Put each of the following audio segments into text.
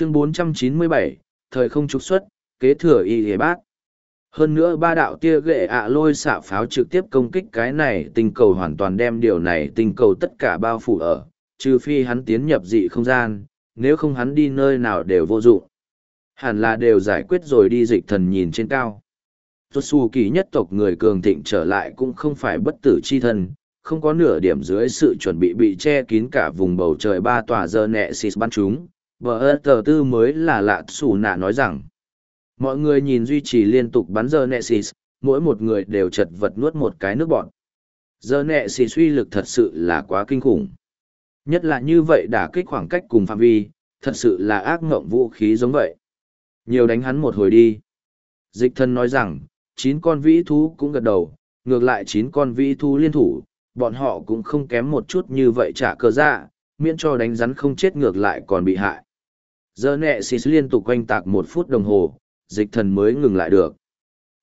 chương 497, thời không trục xuất, kế thừa y hề bác. Hơn nữa ba đạo tia ghệ ạ lôi xạ pháo trực tiếp công kích cái này tình cầu hoàn toàn đem điều này tình cầu tất cả bao phủ ở, trừ phi hắn tiến nhập dị không gian, nếu không hắn đi nơi nào đều vô dụng. Hẳn là đều giải quyết rồi đi dịch thần nhìn trên cao. Tốt xù kỳ nhất tộc người cường thịnh trở lại cũng không phải bất tử chi thân, không có nửa điểm dưới sự chuẩn bị bị che kín cả vùng bầu trời ba tòa giờ nẹ xịt bắn chúng. Bờ ơ tờ tư mới là lạ xù nạ nói rằng, mọi người nhìn duy trì liên tục bắn giờ nẹ xì, mỗi một người đều chật vật nuốt một cái nước bọn. Giờ nẹ xì suy lực thật sự là quá kinh khủng. Nhất là như vậy đả kích khoảng cách cùng phạm vi, thật sự là ác ngộng vũ khí giống vậy. Nhiều đánh hắn một hồi đi. Dịch thân nói rằng, chín con vĩ thú cũng gật đầu, ngược lại chín con vĩ thú liên thủ, bọn họ cũng không kém một chút như vậy trả cờ dạ, miễn cho đánh rắn không chết ngược lại còn bị hại. Giờ nẹ xịt liên tục quanh tạc một phút đồng hồ, dịch thần mới ngừng lại được.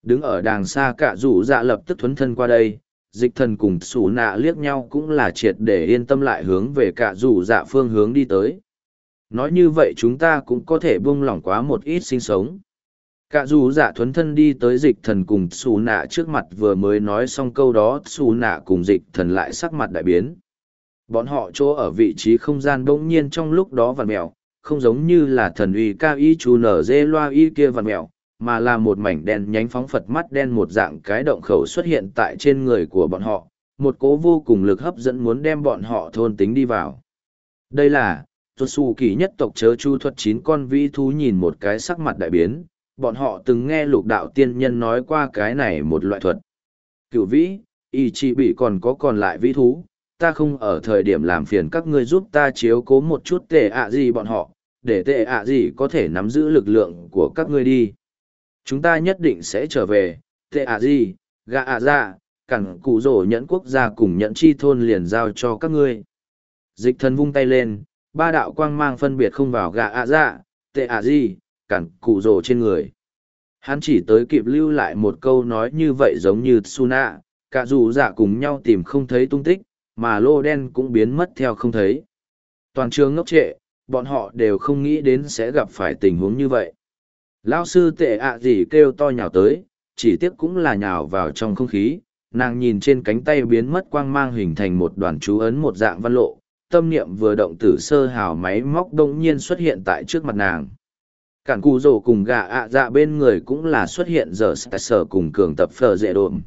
Đứng ở đàng xa cả rủ dạ lập tức thuấn thân qua đây, dịch thần cùng sủ nạ liếc nhau cũng là triệt để yên tâm lại hướng về cả rủ dạ phương hướng đi tới. Nói như vậy chúng ta cũng có thể buông lỏng quá một ít sinh sống. Cả dù dạ thuấn thân đi tới dịch thần cùng xù nạ trước mặt vừa mới nói xong câu đó xù nạ cùng dịch thần lại sắc mặt đại biến. Bọn họ chỗ ở vị trí không gian bỗng nhiên trong lúc đó vằn mèo, không giống như là thần uy ca y chú nở dê loa y kia vằn mèo, mà là một mảnh đen nhánh phóng phật mắt đen một dạng cái động khẩu xuất hiện tại trên người của bọn họ, một cố vô cùng lực hấp dẫn muốn đem bọn họ thôn tính đi vào. Đây là, tuột xù kỳ nhất tộc chớ chu thuật chín con vĩ thú nhìn một cái sắc mặt đại biến, bọn họ từng nghe lục đạo tiên nhân nói qua cái này một loại thuật. Cựu vĩ, y chỉ bị còn có còn lại vĩ thú, ta không ở thời điểm làm phiền các ngươi giúp ta chiếu cố một chút tệ ạ gì bọn họ, để tệ ạ gì có thể nắm giữ lực lượng của các ngươi đi. Chúng ta nhất định sẽ trở về, tệ ạ gì, gạ ạ ra, cẳng cụ rổ nhẫn quốc gia cùng nhẫn chi thôn liền giao cho các ngươi. Dịch thần vung tay lên, ba đạo quang mang phân biệt không vào gạ ạ ra, tệ ạ gì, cẳng cụ rổ trên người. Hắn chỉ tới kịp lưu lại một câu nói như vậy giống như Suna, cả dù dạ cùng nhau tìm không thấy tung tích, mà lô đen cũng biến mất theo không thấy. Toàn trường ngốc trệ, bọn họ đều không nghĩ đến sẽ gặp phải tình huống như vậy. Lao sư tệ ạ gì kêu to nhào tới, chỉ tiếc cũng là nhào vào trong không khí, nàng nhìn trên cánh tay biến mất quang mang hình thành một đoàn chú ấn một dạng văn lộ, tâm niệm vừa động tử sơ hào máy móc đông nhiên xuất hiện tại trước mặt nàng cản cù rổ cùng gà ạ dạ bên người cũng là xuất hiện giờ sở cùng cường tập phở dễ đồn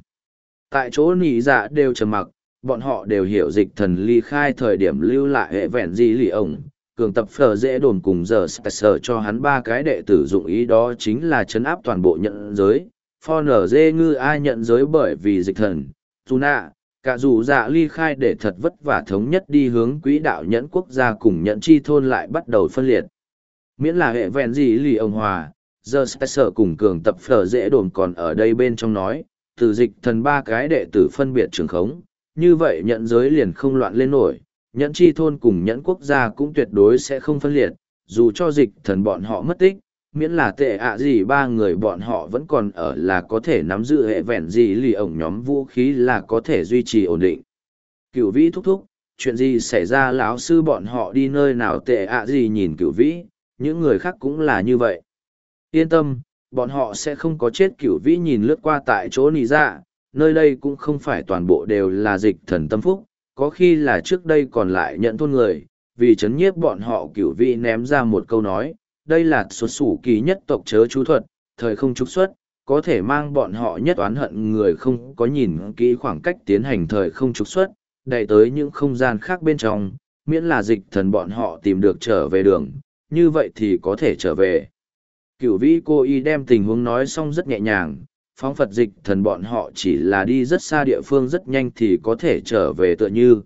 tại chỗ nỉ dạ đều trầm mặc bọn họ đều hiểu dịch thần ly khai thời điểm lưu lại hệ vẹn gì lì ổng, cường tập phở dễ đồn cùng giờ sở cho hắn ba cái đệ tử dụng ý đó chính là chấn áp toàn bộ nhận giới. Pho nở dê ngư ai nhận giới bởi vì dịch thần tu nạ, cả dù dạ ly khai để thật vất vả thống nhất đi hướng quỹ đạo nhẫn quốc gia cùng nhẫn chi thôn lại bắt đầu phân liệt. Miễn là hệ vẹn gì lì ông hòa, giờ sở cùng cường tập phở dễ đồn còn ở đây bên trong nói, từ dịch thần ba cái đệ tử phân biệt trường khống như vậy nhận giới liền không loạn lên nổi nhẫn chi thôn cùng nhẫn quốc gia cũng tuyệt đối sẽ không phân liệt dù cho dịch thần bọn họ mất tích miễn là tệ ạ gì ba người bọn họ vẫn còn ở là có thể nắm giữ hệ vẹn gì lì ổng nhóm vũ khí là có thể duy trì ổn định Cửu vĩ thúc thúc chuyện gì xảy ra lão sư bọn họ đi nơi nào tệ ạ gì nhìn Cửu vĩ những người khác cũng là như vậy. Yên tâm, bọn họ sẽ không có chết cửu vĩ nhìn lướt qua tại chỗ nì ra, dạ, nơi đây cũng không phải toàn bộ đều là dịch thần tâm phúc, có khi là trước đây còn lại nhận thôn người, vì chấn nhiếp bọn họ cửu vị ném ra một câu nói, đây là xuất sủ kỳ nhất tộc chớ chú thuật, thời không trục xuất, có thể mang bọn họ nhất oán hận người không có nhìn kỹ khoảng cách tiến hành thời không trục xuất, đẩy tới những không gian khác bên trong, miễn là dịch thần bọn họ tìm được trở về đường, như vậy thì có thể trở về. Cửu vĩ cô y đem tình huống nói xong rất nhẹ nhàng, phóng Phật dịch thần bọn họ chỉ là đi rất xa địa phương rất nhanh thì có thể trở về tựa như.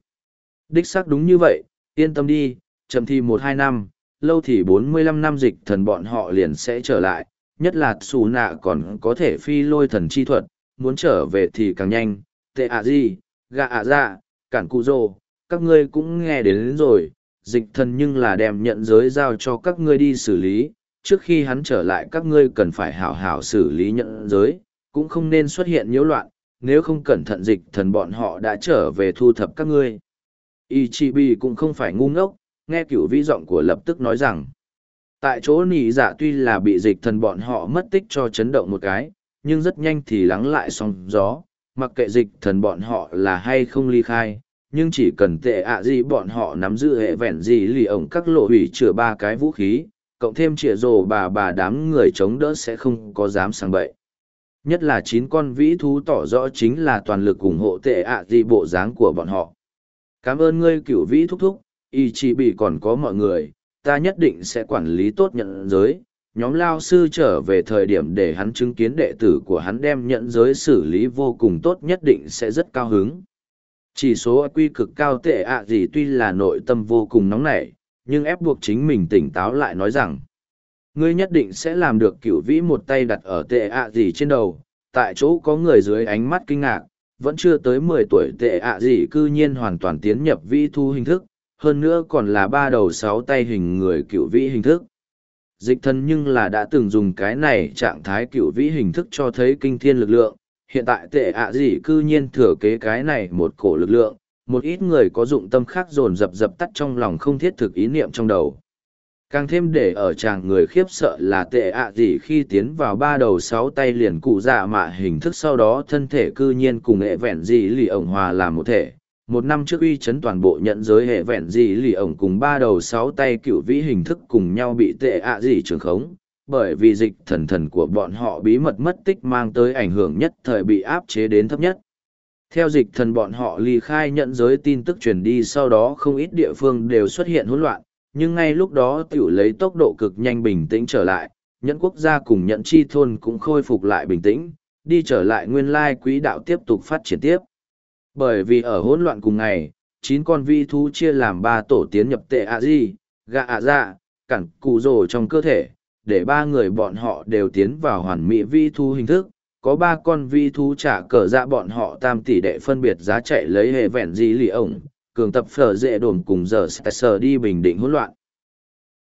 Đích xác đúng như vậy, yên tâm đi, chậm thì một hai năm, lâu thì bốn mươi lăm năm dịch thần bọn họ liền sẽ trở lại, nhất là xù nạ còn có thể phi lôi thần chi thuật, muốn trở về thì càng nhanh, tệ ạ gì, gạ ạ dạ, cản cụ rồ, các ngươi cũng nghe đến, đến rồi, dịch thần nhưng là đem nhận giới giao cho các ngươi đi xử lý, trước khi hắn trở lại các ngươi cần phải hảo hảo xử lý nhận giới, cũng không nên xuất hiện nhiễu loạn, nếu không cẩn thận dịch thần bọn họ đã trở về thu thập các ngươi. Ichibi cũng không phải ngu ngốc, nghe cửu vĩ giọng của lập tức nói rằng, Tại chỗ nỉ dạ tuy là bị dịch thần bọn họ mất tích cho chấn động một cái, nhưng rất nhanh thì lắng lại sóng gió, mặc kệ dịch thần bọn họ là hay không ly khai, nhưng chỉ cần tệ ạ gì bọn họ nắm giữ hệ vẹn gì lì ổng các lộ hủy chữa ba cái vũ khí, cộng thêm chĩa rồ bà bà đám người chống đỡ sẽ không có dám sang bậy. Nhất là chín con vĩ thú tỏ rõ chính là toàn lực ủng hộ tệ ạ gì bộ dáng của bọn họ. Cảm ơn ngươi cửu vĩ thúc thúc, y chỉ bị còn có mọi người, ta nhất định sẽ quản lý tốt nhận giới. Nhóm lao sư trở về thời điểm để hắn chứng kiến đệ tử của hắn đem nhận giới xử lý vô cùng tốt nhất định sẽ rất cao hứng. Chỉ số quy cực cao tệ ạ gì tuy là nội tâm vô cùng nóng nảy, nhưng ép buộc chính mình tỉnh táo lại nói rằng, ngươi nhất định sẽ làm được cửu vĩ một tay đặt ở tệ ạ gì trên đầu, tại chỗ có người dưới ánh mắt kinh ngạc, vẫn chưa tới mười tuổi tệ ạ gì cư nhiên hoàn toàn tiến nhập vĩ thu hình thức, hơn nữa còn là ba đầu sáu tay hình người cửu vĩ hình thức. Dịch thân nhưng là đã từng dùng cái này trạng thái cửu vĩ hình thức cho thấy kinh thiên lực lượng, hiện tại tệ ạ gì cư nhiên thừa kế cái này một cổ lực lượng, một ít người có dụng tâm khác dồn dập dập tắt trong lòng không thiết thực ý niệm trong đầu. Càng thêm để ở chàng người khiếp sợ là tệ ạ gì khi tiến vào ba đầu sáu tay liền cụ dạ mạ hình thức sau đó thân thể cư nhiên cùng hệ vẹn gì lì ổng hòa làm một thể. Một năm trước uy chấn toàn bộ nhận giới hệ vẹn gì lì ổng cùng ba đầu sáu tay cựu vĩ hình thức cùng nhau bị tệ ạ gì trường khống, bởi vì dịch thần thần của bọn họ bí mật mất tích mang tới ảnh hưởng nhất thời bị áp chế đến thấp nhất. Theo dịch thần bọn họ ly khai nhận giới tin tức truyền đi sau đó không ít địa phương đều xuất hiện hỗn loạn, nhưng ngay lúc đó tiểu lấy tốc độ cực nhanh bình tĩnh trở lại, nhẫn quốc gia cùng nhẫn chi thôn cũng khôi phục lại bình tĩnh, đi trở lại nguyên lai quỹ đạo tiếp tục phát triển tiếp. Bởi vì ở hỗn loạn cùng ngày, chín con vi thú chia làm ba tổ tiến nhập tệ a di, gạ a dạ, cản cụ rồ trong cơ thể, để ba người bọn họ đều tiến vào hoàn mỹ vi thú hình thức. Có ba con vi thú trả cờ dạ bọn họ tam tỷ đệ phân biệt giá chạy lấy hệ vẹn gì lì ổng, cường tập phở dễ đồn cùng giờ sờ đi bình định hỗn loạn.